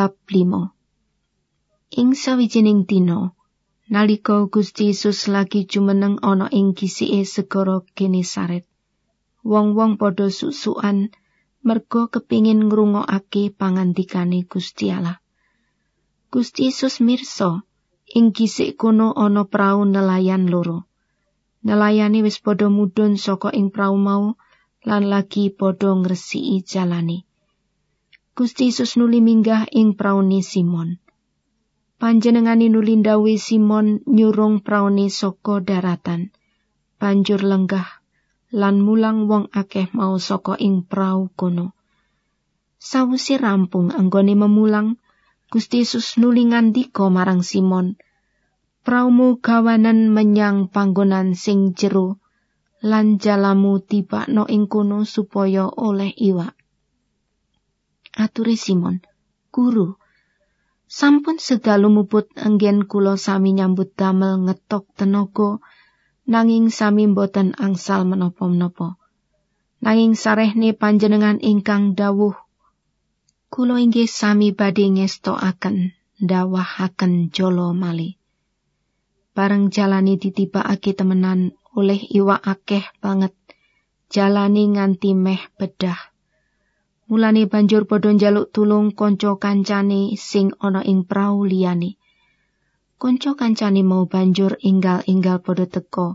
bab 5 Ing sawijining dina nalika Gusti Yesus lagi jumeneng ana ing gisike segara Genesaret wong-wong padha susukan merga kepingin ngrungokake pangandikane Gusti Allah. Gusti Yesus mirsa ing gisik kono ana prau nelayan loro. Nelayane wis padha mudhun saka ing prau mau lan lagi padha ngresiki jalane Gusti Yesus nuli minggah ing praune Simon. Panjenengane nuli ndawi Simon nyurung praune saka daratan. Banjur lenggah lan mulang wong akeh mau saka ing prau kono. Sawise rampung anggone memulang, Gusti Yesus nuli ngandika marang Simon, "Praumu gawanan menyang panggonan sing jero lan jalamu tibakno ing kono supaya oleh iwak." Aturi Simon, Guru, sampun sedalu muput anggen kula sami nyambut damel ngetok tenaga nanging sami boten angsal menapa-menapa. Nanging sarehne panjenengan ingkang dawuh kula inggih sami badhe ngestoaken dawahaken jolo mali. Bareng jalani ditibakake temenan oleh iwak akeh banget. Jalani nganti meh bedah. Mulane banjur padha njaluk tulung kanca kancane sing ana ing prau liyane. Kanca kancane mau banjur inggal-inggal padha teka.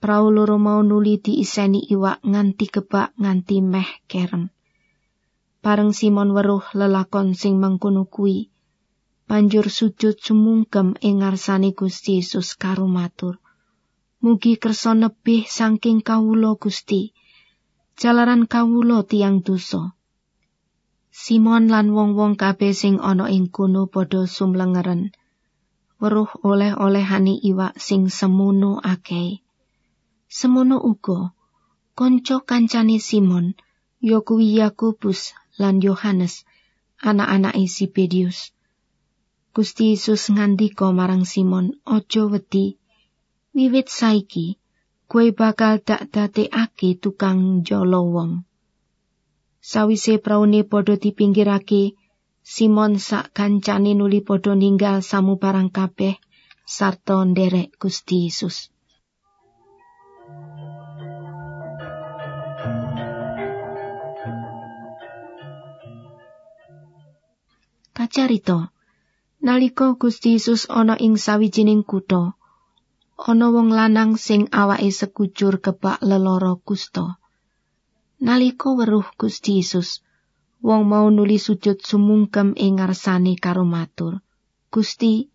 Prau loro mau nuli diiseni iwak nganti kebak nganti meh kerem. Pareng Simon weruh lelakon sing mangkono kuwi, banjur sujud sumungkem ing ngarsane Gusti Yesus karo matur. Mugi kersa nebih saking kawula Gusti. Jalaran kawula tiang dosa. Simon lan wong-wong kabeh sing ana ing kono padha sumlengeren. Weruh oleh-olehani iwak sing semono akeh. Semono uga kanca kancane Simon, ya kuwi Yakobus lan Yohanes, anak-anak Zebedius. Gusti Yesus ngandika marang Simon, "Aja wedi. Wiwit saiki, kowe bakal dak dadekake tukang jolo wong." Sawise praune padha dipinggirake, Simon sak kancane nuli padha ninggal samu barang kabeh sarta nderek Gusti Yesus. Kacarito, nalika Gusti Yesus ana ing sawijining kutha, ana wong lanang sing awake sekucur kebak leloro kusta. Nalika weruh Gusti Yesus, wong mau nuli sujud sumungkem ing ngarsane karo matur. Gusti,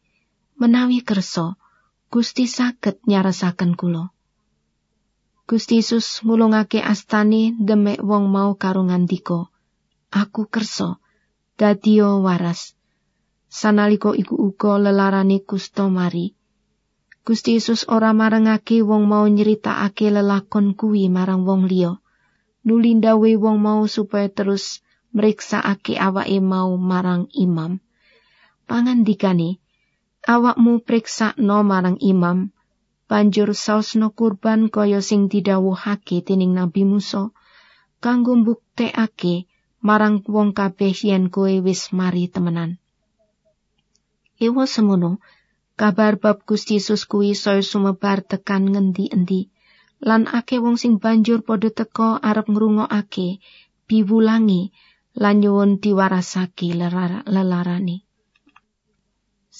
menawi kersa, Gusti saged nyaresaken kula. Gusti Yesus ngulungake astane demek wong mau karo ngandika, "Aku kersa dadiya waras." Sanalika iku uga lelarane kusta mari. Gusti Yesus ora marengake wong mau nyeritakake lelakon kuwi marang wong liya. Nuli ndawe wong mau supaya terus mriksakake awake mau marang imam. Pangandikane, awakmu priksakno marang imam, banjur sausno kurban kaya sing didhawuhake dening Nabi Musa, kanggo mbuktekake marang wong kabeh yen kowe wis mari temenan. Ewa semono, kabar bab Gusti Yesus kuwi saya sumebar tekan ngendi-endi. Lan akeh wong sing banjur padha teka arep ngrungokake piwulangi lan nyuwun diwarasake lelarane.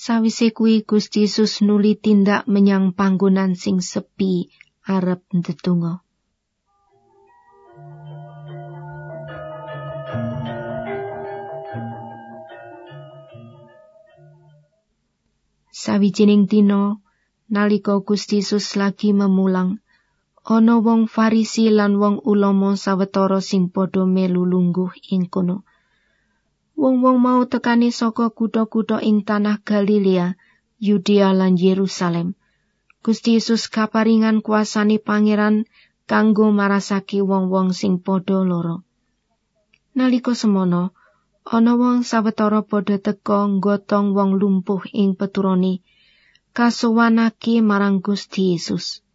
Sawise kuwi Gusti Yesus nuli tindak menyang panggonan sing sepi arep ndedonga. Sawijining dina nalika Gusti Yesus lagi memulang, ana wong Farisi lan wong ulama sawetara sing padha melu lungguh ing kono. Wong-wong mau tekani saka kutha-kutha ing tanah Galilea, Yudea lan Yerusalem. Gusti Yesus kaparingan kuasani pangeran kanggo marasaki wong-wong sing padha loro. Nalika semono, ana wong sawetara padha teka nggotong wong lumpuh ing peturoni, kasuwanake marang Gusti Yesus.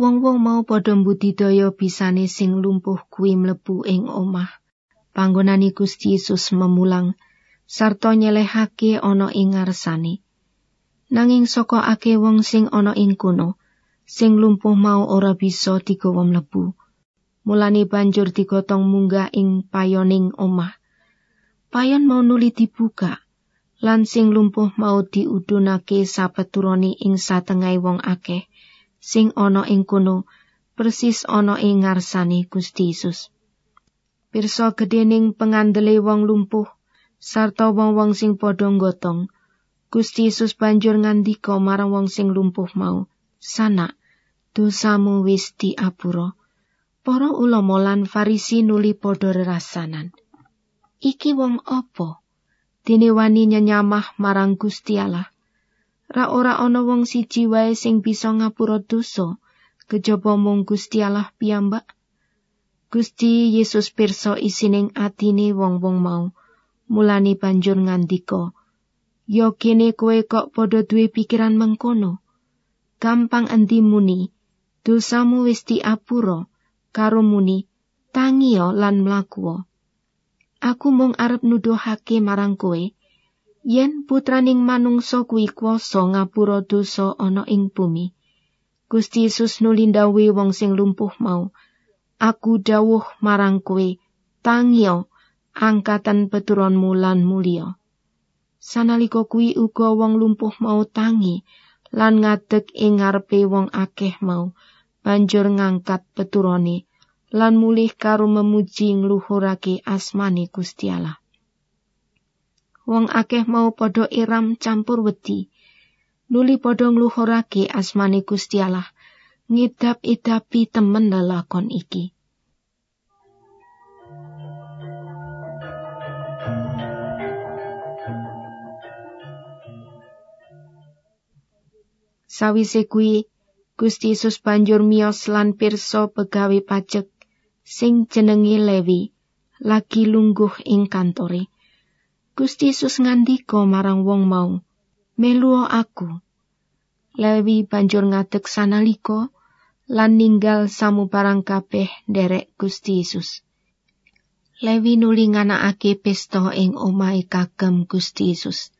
Wong-wong mau padha mbudidaya bisane sing lumpuh kuwi mlebu ing omah. Panggonane Gusti Yesus memulang sarta nyelehake ana ing ngarsane. Nanging saka ake wong sing ana ing kono, sing lumpuh mau ora bisa digawa mlebu. Mulane banjur digotong munggah ing payoning omah. Payon mau nuli dibuka, lan sing lumpuh mau diudunake sapeturone ing satengahé wong akeh sing ana ing kono persis ana ing ngarsane Gusti Yesus. Pirsa gedening pengandele wong lumpuh sarta wong-wong sing padha nggotong, Gusti Yesus banjur ngandika marang wong sing lumpuh mau, "Sana, dosamu wis diapura." Para ulama lan Farisi nuli padha rerasanan. Iki wong apa? Dene wani nyanyamah marang Gusti Allah. Ra ora ana wong siji wae sing bisa ngapura dosa, kejaba mung Gusti Allah piyambak. Gusti Yesus pirsa isining atine wong-wong mau, mulani banjur ngandika, "Yo kene kowe kok padha duwe pikiran mengkono? Gampang endi muni, dosamu wis diapura, karo muni, tangiyo lan mlaku." Aku mung arep nuduhake marang kowe, yen putraning manungsa kuwi kuwasa ngapura dosa ana ing bumi. Gusti Yesus nulindawi wong sing lumpuh mau, aku dawuh marang kowe, tangiyo angkatan peturonmu lan mulia. Sanalika kuwi uga wong lumpuh mau tangi lan ngadeg ing ngarepe wong akeh mau banjur ngangkat peturone lan mulih karo memuji ngluhurake asmane Gusti Allah. Wong akeh mau padha iram campur wedi. Nuli padha ngluhurake asmane Gusti Allah ngidap-idapi temen lelakon iki. Sawise kuwi Gusti Yesus banjur miyos lan pirsa pegawe pajak sing jenenge Lewi lagi lungguh ing kantore. Gusti Yesus ngandika marang wong mau, "Melu aku." Lewi banjur ngadeg sanalika lan ninggal samubarang kabeh derek Gusti Yesus. Lewi nuli nganakake pesta ing omahe kagem Gusti Yesus.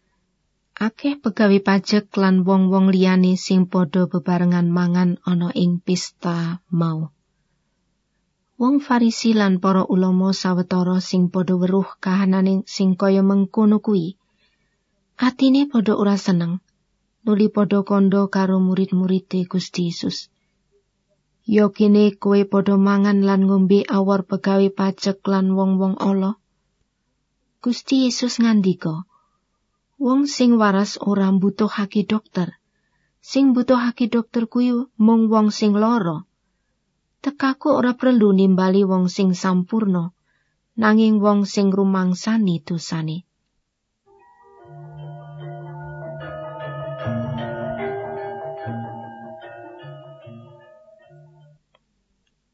akeh pegawe pajak lan wong-wong liyane sing padha bebarengan mangan ana ing pesta mau. Wong Farisi lan para ulama sawetara sing padha weruh kahanane sing kaya mengkono kuwi. Atine padha ora seneng. Nuli padha kandha karo murid-muride Gusti Yesus. Yo kene kowe padha mangan lan ngombe awor pegawe pajak lan wong-wong Allah. Gusti Yesus ngandika, Wong sing waras ora mbutuhake dokter. Sing mbutuhake dokter kuwi mung wong sing lara. Tekaku ora perlu nimbali wong sing sampurno, nanging wong sing rumangsani dosane.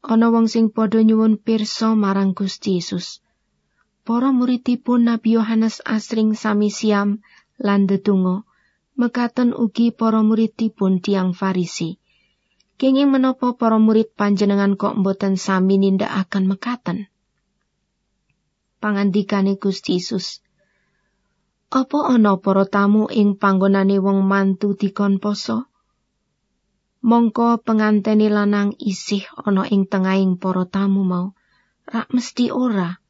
Ana wong sing padha nyuwun pirsa marang Gusti Yesus. Para muridipun Nabi Yohanes asring sami siam lan dedonga mekaten ugi para muridipun tiang Farisi. Kenging menapa para murid panjenengan kok mboten sami nindakaken mekaten? Pangandikane Gusti Yesus. Apa ana para tamu ing panggonane wong mantu dikon poso? Mongko pengantene lanang isih ana ing tengahing para tamu mau, rak mesti ora.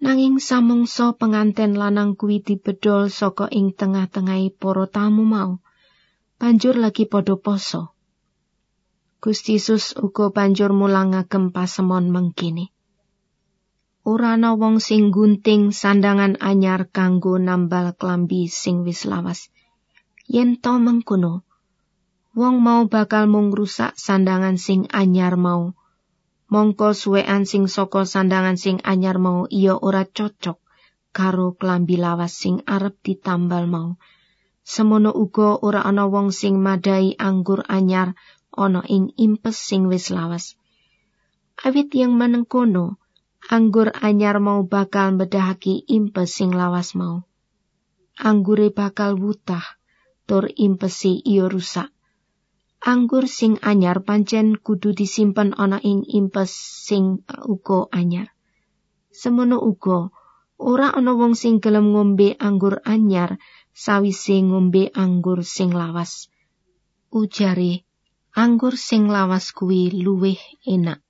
Nanging samangsa penganten lanang kuwi dibedol saka ing tengah-tengahi para tamu mau, banjur lagi padha poso. Gusti Yesus uga banjur mulang ngagem pasemon mengkini. Ana wong sing gunting sandangan anyar kanggo nambal klambi sing wis lawas. Yen to mengkono, wong mau bakal mung rusak sandangan sing anyar mau mongko suwean sing saka sandangan sing anyar mau iya ora cocok karo klambi lawas sing arep ditambal mau. Semono uga ora ana wong sing madai anggur anyar ana ing impes sing wis lawas. Awit yang menengkono, anggur anyar mau bakal medahaki impes sing lawas mau. Anggure bakal wutah, tur impesi iyo rusak. anggur sing anyar pancen kudu disimpen ana ing impes sing uga anyar. Semono uga ora ana wong sing gelem ngombe anggur anyar sawise ngombe anggur sing lawas. Ujare, anggur sing lawas kuwi luwih enak.